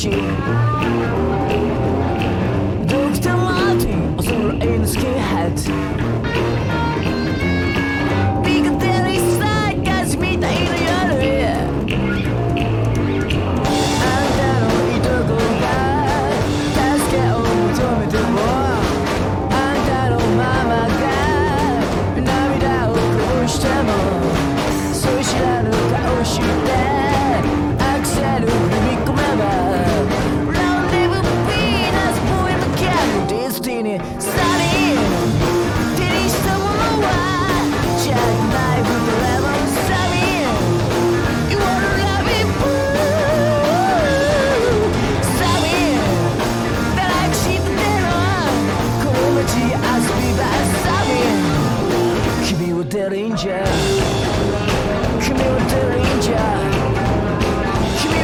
Gucci. 君を照らんじゃ君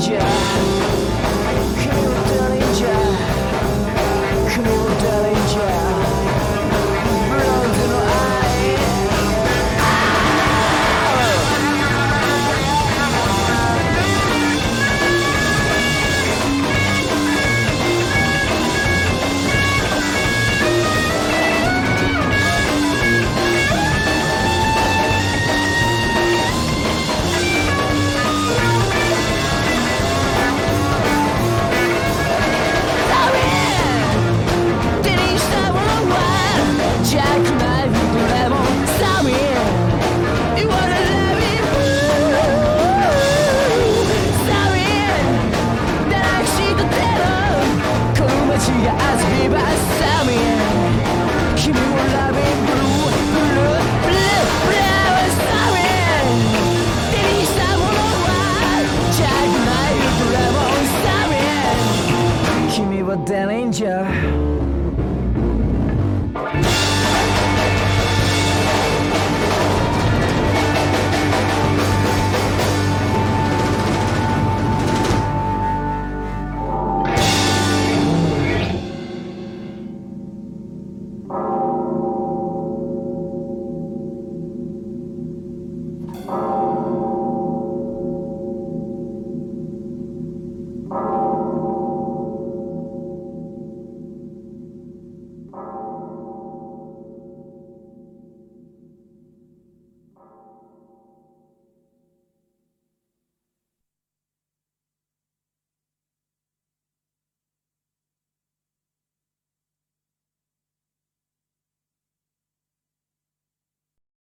danger. Yeah.